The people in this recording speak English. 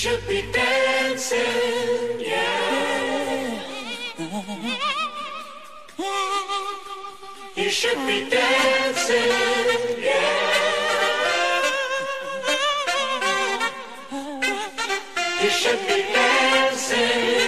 should be dancing, yeah. You should be dancing, yeah. You should be dancing.